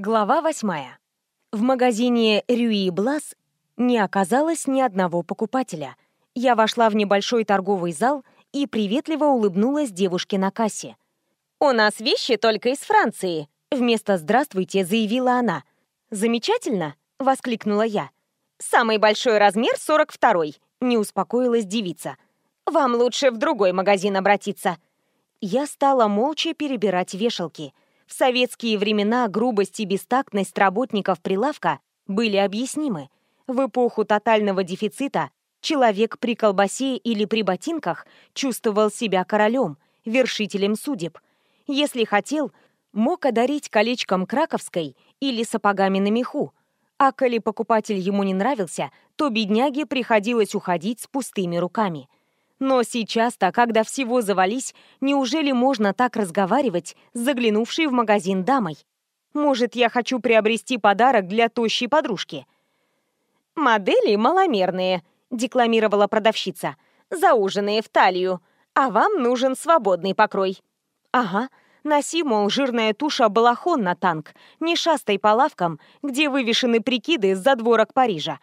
Глава восьмая. В магазине Рюи Блас не оказалось ни одного покупателя. Я вошла в небольшой торговый зал и приветливо улыбнулась девушке на кассе. «У нас вещи только из Франции», — вместо «здравствуйте» заявила она. «Замечательно!» — воскликнула я. «Самый большой размер 42-й», — не успокоилась девица. «Вам лучше в другой магазин обратиться». Я стала молча перебирать вешалки. В советские времена грубость и бестактность работников прилавка были объяснимы. В эпоху тотального дефицита человек при колбасе или при ботинках чувствовал себя королем, вершителем судеб. Если хотел, мог одарить колечком краковской или сапогами на меху. А коли покупатель ему не нравился, то бедняге приходилось уходить с пустыми руками. Но сейчас-то, когда всего завались, неужели можно так разговаривать с заглянувшей в магазин дамой? Может, я хочу приобрести подарок для тощей подружки? «Модели маломерные», — декламировала продавщица. «Зауженные в талию. А вам нужен свободный покрой». «Ага, носи, мол, жирная туша балахон на танк, не шастай по лавкам, где вывешены прикиды с задворок Парижа.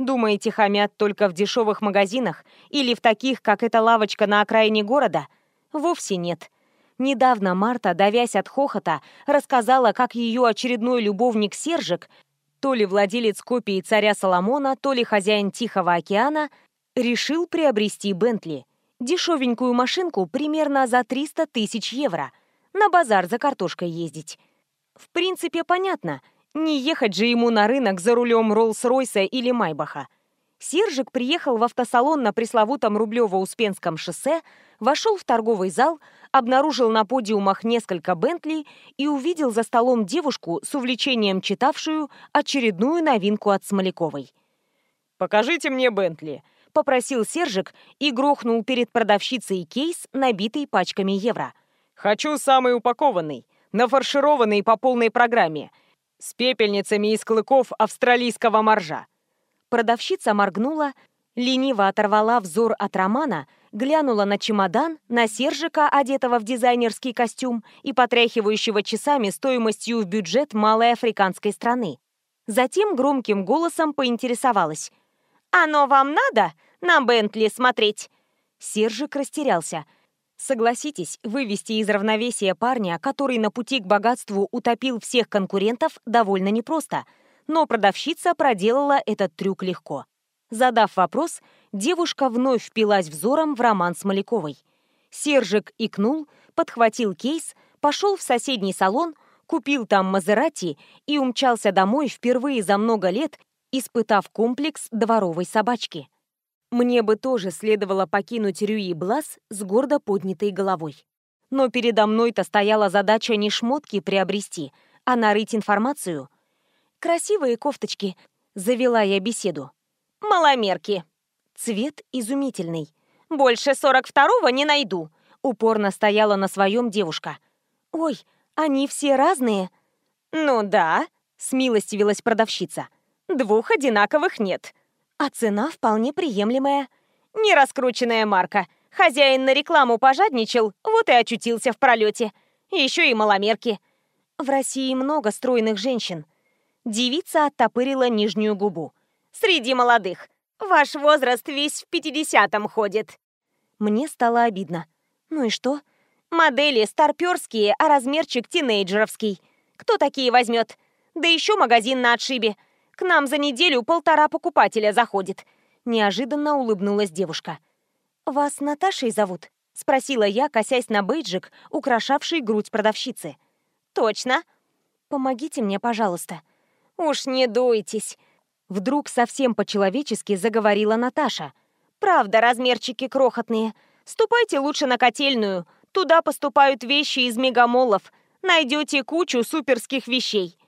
Думаете, хамят только в дешевых магазинах или в таких, как эта лавочка на окраине города? Вовсе нет. Недавно Марта, давясь от хохота, рассказала, как ее очередной любовник Сержик, то ли владелец копии царя Соломона, то ли хозяин Тихого океана, решил приобрести Бентли. Дешевенькую машинку примерно за 300 тысяч евро. На базар за картошкой ездить. В принципе, понятно – не ехать же ему на рынок за рулем Роллс-Ройса или Майбаха. Сержик приехал в автосалон на пресловутом Рублево-Успенском шоссе, вошел в торговый зал, обнаружил на подиумах несколько Бентли и увидел за столом девушку с увлечением читавшую очередную новинку от Смоляковой. «Покажите мне Бентли», — попросил Сержик и грохнул перед продавщицей кейс, набитый пачками евро. «Хочу самый упакованный, нафаршированный по полной программе, с пепельницами из клыков австралийского моржа. Продавщица моргнула, лениво оторвала взор от романа, глянула на чемодан, на Сержика, одетого в дизайнерский костюм и потряхивающего часами стоимостью в бюджет малой африканской страны. Затем громким голосом поинтересовалась. «Оно вам надо на Бентли смотреть?» Сержик растерялся – Согласитесь, вывести из равновесия парня, который на пути к богатству утопил всех конкурентов, довольно непросто. Но продавщица проделала этот трюк легко. Задав вопрос, девушка вновь впилась взором в роман с Маляковой. Сержик икнул, подхватил кейс, пошел в соседний салон, купил там Мазерати и умчался домой впервые за много лет, испытав комплекс дворовой собачки. Мне бы тоже следовало покинуть Рюи Блас с гордо поднятой головой. Но передо мной-то стояла задача не шмотки приобрести, а нарыть информацию. «Красивые кофточки», — завела я беседу. «Маломерки». Цвет изумительный. «Больше сорок второго не найду», — упорно стояла на своем девушка. «Ой, они все разные». «Ну да», — смилостивилась продавщица. «Двух одинаковых нет». А цена вполне приемлемая. Не раскрученная марка. Хозяин на рекламу пожадничал, вот и очутился в пролете. Еще и маломерки. В России много стройных женщин. Девица оттопырила нижнюю губу. Среди молодых. Ваш возраст весь в пятидесятом ходит. Мне стало обидно. Ну и что? Модели старперские, а размерчик тинейджеровский. Кто такие возьмет? Да еще магазин на отшибе. К нам за неделю полтора покупателя заходит. Неожиданно улыбнулась девушка. Вас Наташей зовут? Спросила я, косясь на бейджик, украшавший грудь продавщицы. Точно. Помогите мне, пожалуйста. Уж не дуйтесь. Вдруг совсем по-человечески заговорила Наташа. Правда, размерчики крохотные. Ступайте лучше на котельную. Туда поступают вещи из мегамолов. Найдете кучу суперских вещей.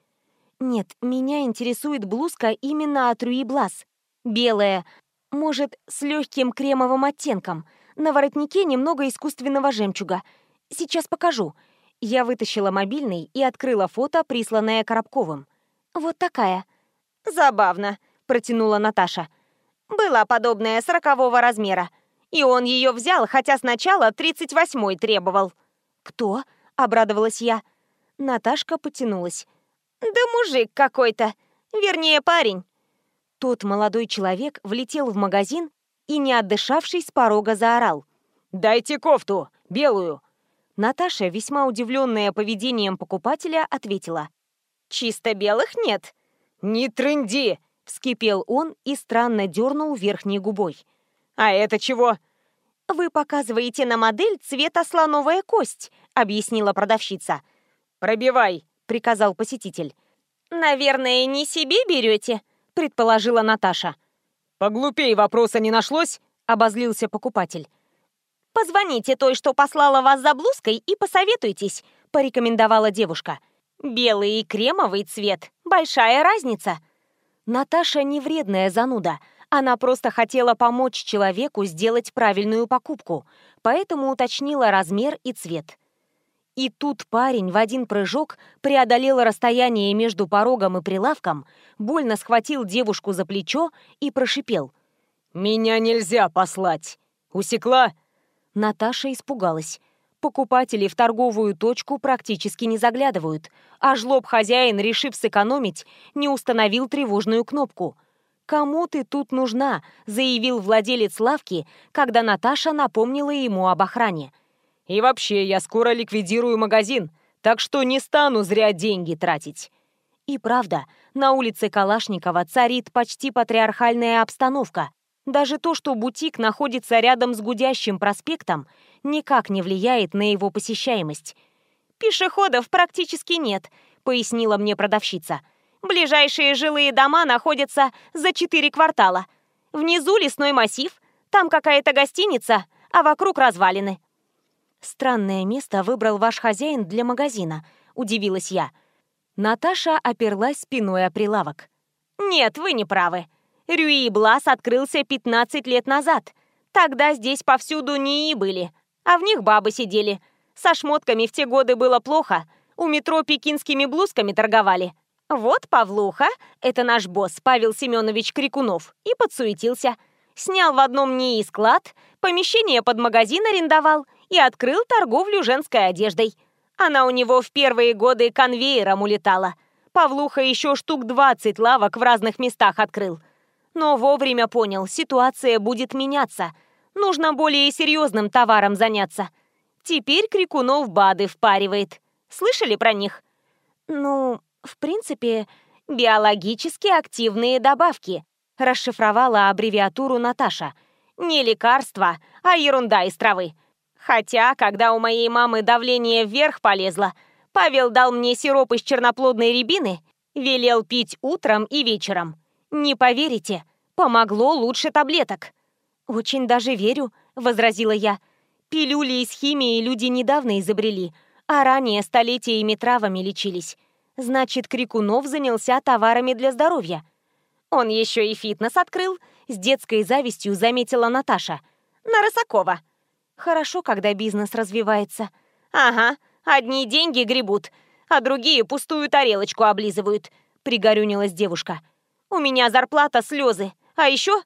Нет, меня интересует блузка именно от Руи Блас. Белая, может, с легким кремовым оттенком. На воротнике немного искусственного жемчуга. Сейчас покажу. Я вытащила мобильный и открыла фото, присланное Коробковым. Вот такая. Забавно, протянула Наташа. Была подобная сорокового размера. И он ее взял, хотя сначала тридцать восьмой требовал. Кто? Обрадовалась я. Наташка потянулась. Да мужик какой-то. Вернее, парень. Тот молодой человек влетел в магазин и, не отдышавшись, с порога заорал. «Дайте кофту! Белую!» Наташа, весьма удивленная поведением покупателя, ответила. «Чисто белых нет». «Не трынди!» — вскипел он и странно дернул верхней губой. «А это чего?» «Вы показываете на модель цвета слоновая кость», — объяснила продавщица. «Пробивай», — приказал посетитель. «Наверное, не себе берете?» — предположила Наташа. «Поглупей вопроса не нашлось?» — обозлился покупатель. «Позвоните той, что послала вас за блузкой, и посоветуйтесь», — порекомендовала девушка. «Белый и кремовый цвет. Большая разница». Наташа не вредная зануда. Она просто хотела помочь человеку сделать правильную покупку, поэтому уточнила размер и цвет. И тут парень в один прыжок преодолел расстояние между порогом и прилавком, больно схватил девушку за плечо и прошипел. «Меня нельзя послать! Усекла?» Наташа испугалась. Покупатели в торговую точку практически не заглядывают, а жлоб хозяин, решив сэкономить, не установил тревожную кнопку. «Кому ты тут нужна?» – заявил владелец лавки, когда Наташа напомнила ему об охране. «И вообще, я скоро ликвидирую магазин, так что не стану зря деньги тратить». И правда, на улице Калашникова царит почти патриархальная обстановка. Даже то, что бутик находится рядом с гудящим проспектом, никак не влияет на его посещаемость. «Пешеходов практически нет», — пояснила мне продавщица. «Ближайшие жилые дома находятся за четыре квартала. Внизу лесной массив, там какая-то гостиница, а вокруг развалины». «Странное место выбрал ваш хозяин для магазина», — удивилась я. Наташа оперлась спиной о прилавок. «Нет, вы не правы. Рюи Блас открылся 15 лет назад. Тогда здесь повсюду НИИ были, а в них бабы сидели. Со шмотками в те годы было плохо. У метро пекинскими блузками торговали. Вот Павлуха, это наш босс Павел Семенович Крикунов, и подсуетился. Снял в одном НИИ склад, помещение под магазин арендовал и открыл торговлю женской одеждой. Она у него в первые годы конвейером улетала. Павлуха еще штук 20 лавок в разных местах открыл но вовремя понял, ситуация будет меняться. Нужно более серьезным товаром заняться. Теперь Крикунов БАДы впаривает. Слышали про них? Ну, в принципе, биологически активные добавки. Расшифровала аббревиатуру Наташа. Не лекарства, а ерунда из травы. Хотя, когда у моей мамы давление вверх полезло, Павел дал мне сироп из черноплодной рябины, велел пить утром и вечером. Не поверите, помогло лучше таблеток. Очень даже верю, возразила я. Пилюли из химии люди недавно изобрели, а ранее столетиями травами лечились. Значит, Крикунов занялся товарами для здоровья. Он еще и фитнес открыл, с детской завистью заметила Наташа. На Росакова. Хорошо, когда бизнес развивается. Ага, одни деньги гребут, а другие пустую тарелочку облизывают, пригорюнилась девушка. У меня зарплата слезы. А еще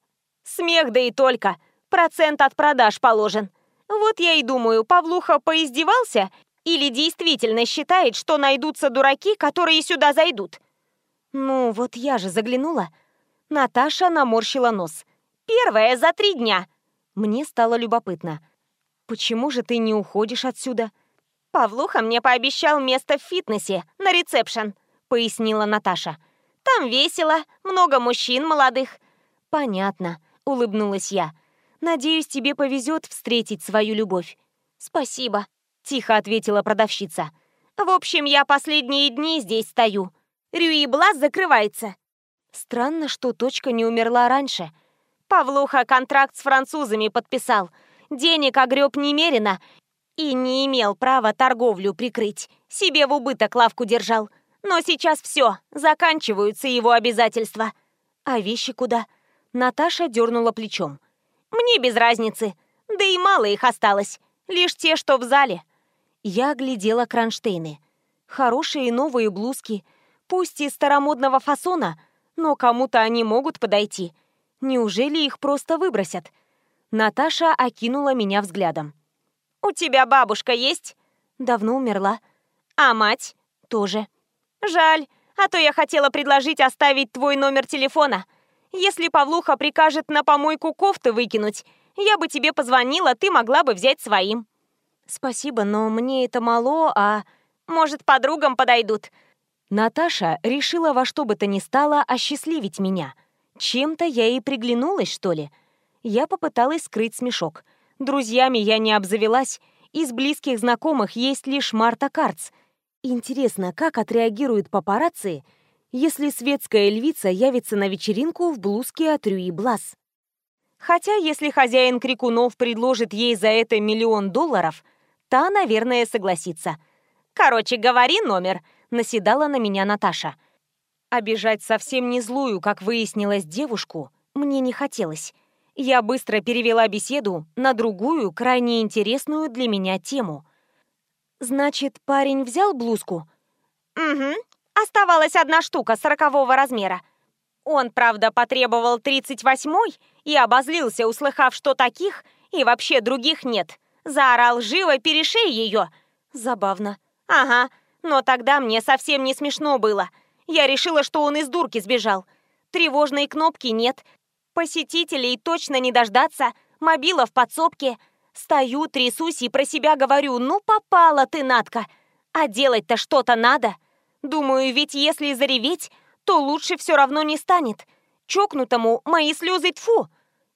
смех да и только. Процент от продаж положен. Вот я и думаю, Павлуха поиздевался или действительно считает, что найдутся дураки, которые сюда зайдут? Ну, вот я же заглянула. Наташа наморщила нос. Первая за три дня. Мне стало любопытно. Почему же ты не уходишь отсюда? Павлуха мне пообещал место в фитнесе, на ресепшн, пояснила Наташа. Там весело, много мужчин молодых». «Понятно», — улыбнулась я. «Надеюсь, тебе повезет встретить свою любовь». «Спасибо», — тихо ответила продавщица. «В общем, я последние дни здесь стою. Рюи Блас закрывается». Странно, что точка не умерла раньше. Павлуха контракт с французами подписал. Денег огреб немерено и не имел права торговлю прикрыть. Себе в убыток лавку держал. Но сейчас все, заканчиваются его обязательства. А вещи куда? Наташа дернула плечом. Мне без разницы. Да и мало их осталось. Лишь те, что в зале. Я глядела кронштейны. Хорошие новые блузки. Пусть и старомодного фасона, но кому-то они могут подойти. Неужели их просто выбросят? Наташа окинула меня взглядом. «У тебя бабушка есть?» «Давно умерла». «А мать?» «Тоже». Жаль, А то я хотела предложить оставить твой номер телефона. Если Павлуха прикажет на помойку кофты выкинуть, я бы тебе позвонила, ты могла бы взять своим». «Спасибо, но мне это мало, а...» «Может, подругам подойдут?» Наташа решила во что бы то ни стало осчастливить меня. Чем-то я ей приглянулась, что ли? Я попыталась скрыть смешок. Друзьями я не обзавелась. Из близких знакомых есть лишь Марта Карц. Интересно, как отреагируют папарацци, если светская львица явится на вечеринку в блузке от Рюи Блас? Хотя, если хозяин Крикунов предложит ей за это миллион долларов, та, наверное, согласится. «Короче, говори номер», — наседала на меня Наташа. Обижать совсем не злую, как выяснилось, девушку мне не хотелось. Я быстро перевела беседу на другую, крайне интересную для меня тему. «Значит, парень взял блузку?» «Угу. Оставалась одна штука сорокового размера. Он, правда, потребовал тридцать восьмой и обозлился, услыхав, что таких и вообще других нет. Заорал живо, перешей ее. Забавно. Ага, но тогда мне совсем не смешно было. Я решила, что он из дурки сбежал. Тревожной кнопки нет. Посетителей точно не дождаться. Мобила в подсобке. Стою, трясусь и про себя говорю, ну попала ты, Натка. А делать-то что-то надо. Думаю, ведь если зареветь, то лучше все равно не станет. Чокнутому мои слезы тфу.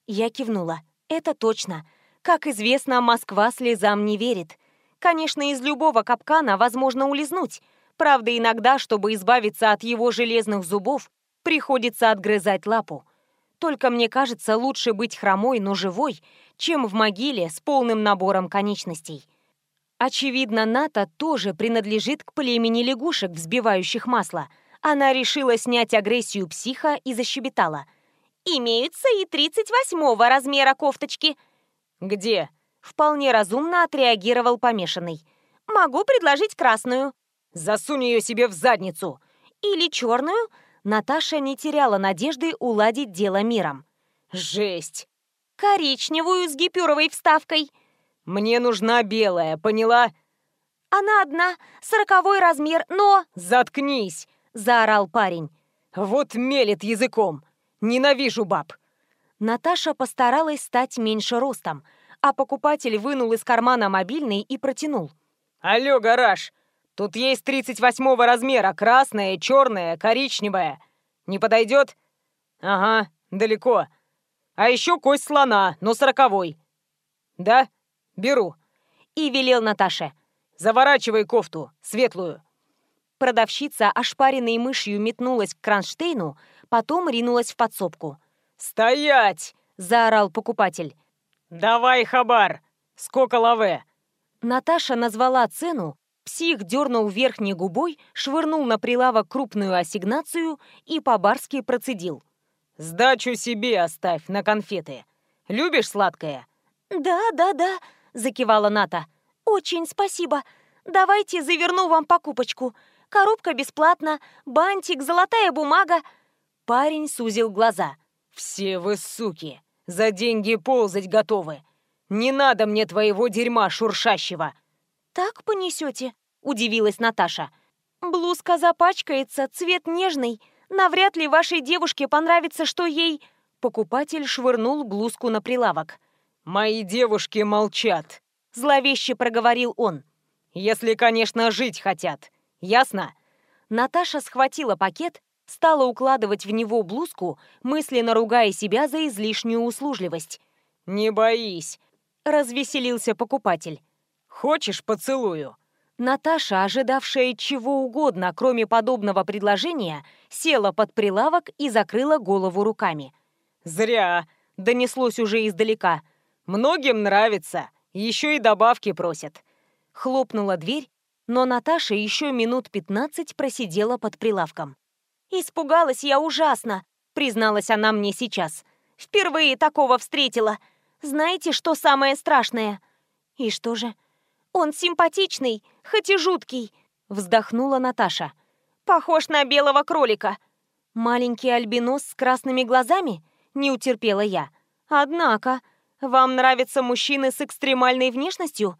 Я кивнула. Это точно. Как известно, Москва слезам не верит. Конечно, из любого капкана возможно улизнуть. Правда, иногда, чтобы избавиться от его железных зубов, приходится отгрызать лапу. Только мне кажется, лучше быть хромой, но живой, чем в могиле с полным набором конечностей. Очевидно, Ната тоже принадлежит к племени лягушек, взбивающих масло. Она решила снять агрессию психа и защебетала. «Имеются и 38-го размера кофточки». «Где?» — вполне разумно отреагировал помешанный. «Могу предложить красную». «Засунь ее себе в задницу!» «Или черную?» Наташа не теряла надежды уладить дело миром. «Жесть!» «Коричневую с гипюровой вставкой». «Мне нужна белая, поняла?» «Она одна, сороковой размер, но...» «Заткнись!» — заорал парень. «Вот мелет языком! Ненавижу баб!» Наташа постаралась стать меньше ростом, а покупатель вынул из кармана мобильный и протянул. «Алло, гараж! Тут есть 38 размера, красная, черная, коричневая. Не подойдет? Ага, далеко. А еще кость слона, но сороковой. Да? Беру. И велел Наташе. Заворачивай кофту, светлую. Продавщица, ошпаренной мышью, метнулась к кронштейну, потом ринулась в подсобку. «Стоять!» – заорал покупатель. «Давай, хабар! Сколько лаве?» Наташа назвала цену, псих дернул верхней губой, швырнул на прилавок крупную ассигнацию и по-барски процедил. «Сдачу себе оставь на конфеты. Любишь сладкое?» «Да, да, да», — закивала Ната. «Очень спасибо. Давайте заверну вам покупочку. Коробка бесплатна, бантик, золотая бумага». Парень сузил глаза. «Все вы суки! За деньги ползать готовы! Не надо мне твоего дерьма шуршащего!» «Так понесете?» – удивилась Наташа. «Блузка запачкается, цвет нежный. Навряд ли вашей девушке понравится, что ей...» Покупатель швырнул блузку на прилавок. «Мои девушки молчат», – зловеще проговорил он. «Если, конечно, жить хотят. Ясно?» Наташа схватила пакет, стала укладывать в него блузку, мысленно ругая себя за излишнюю услужливость. «Не боись», — развеселился покупатель. «Хочешь поцелую?» Наташа, ожидавшая чего угодно, кроме подобного предложения, села под прилавок и закрыла голову руками. «Зря!» — донеслось уже издалека. «Многим нравится, еще и добавки просят». Хлопнула дверь, но Наташа еще минут пятнадцать просидела под прилавком. «Испугалась я ужасно», — призналась она мне сейчас. «Впервые такого встретила. Знаете, что самое страшное?» «И что же?» «Он симпатичный, хоть и жуткий», — вздохнула Наташа. «Похож на белого кролика». «Маленький альбинос с красными глазами?» — не утерпела я. «Однако, вам нравятся мужчины с экстремальной внешностью?»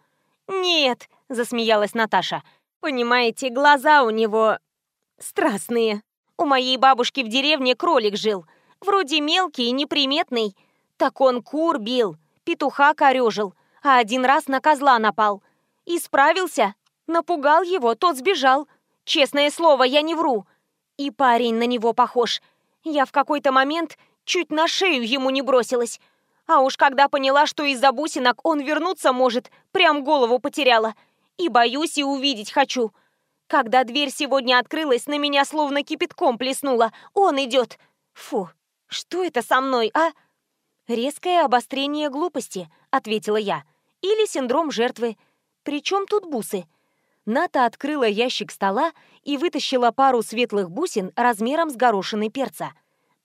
«Нет», — засмеялась Наташа. «Понимаете, глаза у него Страстные. У моей бабушки в деревне кролик жил. Вроде мелкий и неприметный. Так он кур бил, петуха корежил, а один раз на козла напал. И справился. Напугал его, тот сбежал. Честное слово, я не вру. И парень на него похож. Я в какой-то момент чуть на шею ему не бросилась. А уж когда поняла, что из-за бусинок он вернуться может, прям голову потеряла. И боюсь, и увидеть хочу. Когда дверь сегодня открылась, на меня словно кипятком плеснула. Он идет. Фу, что это со мной, а? Резкое обострение глупости, ответила я. Или синдром жертвы. Причем тут бусы? Ната открыла ящик стола и вытащила пару светлых бусин размером с горошины перца.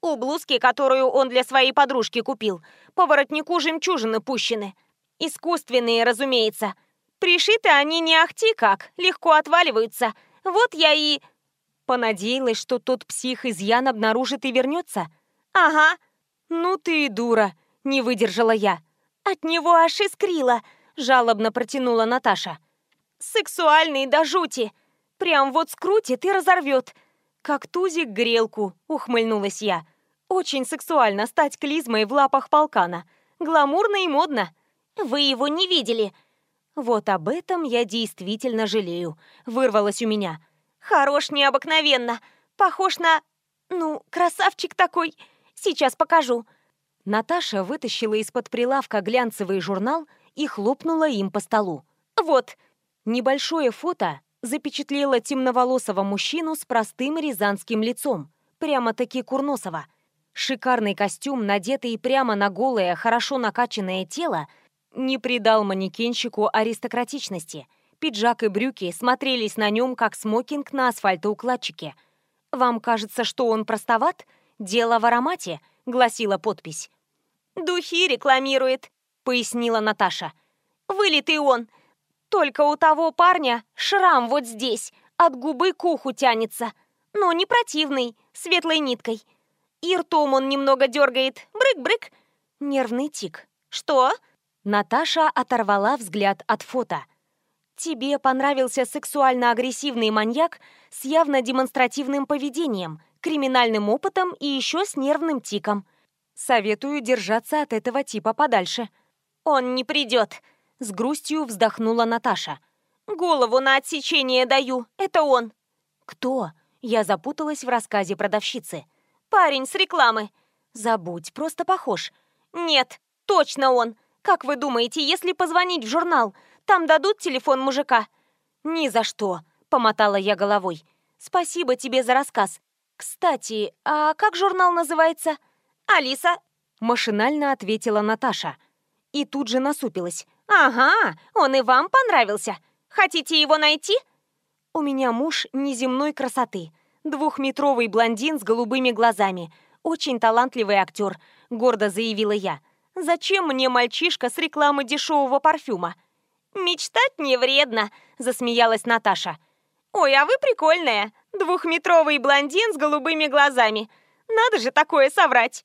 У блузки, которую он для своей подружки купил, по воротнику жемчужины пущены. Искусственные, разумеется. Пришиты они не ахти как, легко отваливаются. Вот я и... Понадеялась, что тот псих изъян обнаружит и вернется. Ага. Ну ты и дура, не выдержала я. От него аж искрила, жалобно протянула Наташа. Сексуальный до жути. Прям вот скрутит и разорвет. Как тузик грелку, ухмыльнулась я. Очень сексуально стать клизмой в лапах полкана. Гламурно и модно. Вы его не видели. Вот об этом я действительно жалею. Вырвалось у меня. Хорош необыкновенно. Похож на... Ну, красавчик такой. Сейчас покажу. Наташа вытащила из-под прилавка глянцевый журнал и хлопнула им по столу. Вот, Небольшое фото запечатлело темноволосого мужчину с простым рязанским лицом, прямо-таки Курносова. Шикарный костюм, надетый прямо на голое, хорошо накачанное тело, не придал манекенщику аристократичности. Пиджак и брюки смотрелись на нем, как смокинг на асфальтоукладчике. «Вам кажется, что он простоват? Дело в аромате», — гласила подпись. «Духи рекламирует», — пояснила Наташа. «Вылитый он, только у того парня шрам вот здесь, от губы к уху тянется. Но не противный, светлой ниткой. И ртом он немного дергает. Брык-брык. Нервный тик. Что? Наташа оторвала взгляд от фото. Тебе понравился сексуально-агрессивный маньяк с явно демонстративным поведением, криминальным опытом и еще с нервным тиком. Советую держаться от этого типа подальше. Он не придет, с грустью вздохнула Наташа. «Голову на отсечение даю, это он!» «Кто?» Я запуталась в рассказе продавщицы. «Парень с рекламы!» «Забудь, просто похож». «Нет, точно он! Как вы думаете, если позвонить в журнал, там дадут телефон мужика?» «Ни за что!» — помотала я головой. «Спасибо тебе за рассказ. Кстати, а как журнал называется?» «Алиса!» — машинально ответила Наташа. И тут же насупилась. «Ага, он и вам понравился. Хотите его найти?» «У меня муж неземной красоты. Двухметровый блондин с голубыми глазами. Очень талантливый актер», — гордо заявила я. «Зачем мне мальчишка с рекламы дешевого парфюма?» «Мечтать не вредно», — засмеялась Наташа. «Ой, а вы прикольная. Двухметровый блондин с голубыми глазами. Надо же такое соврать».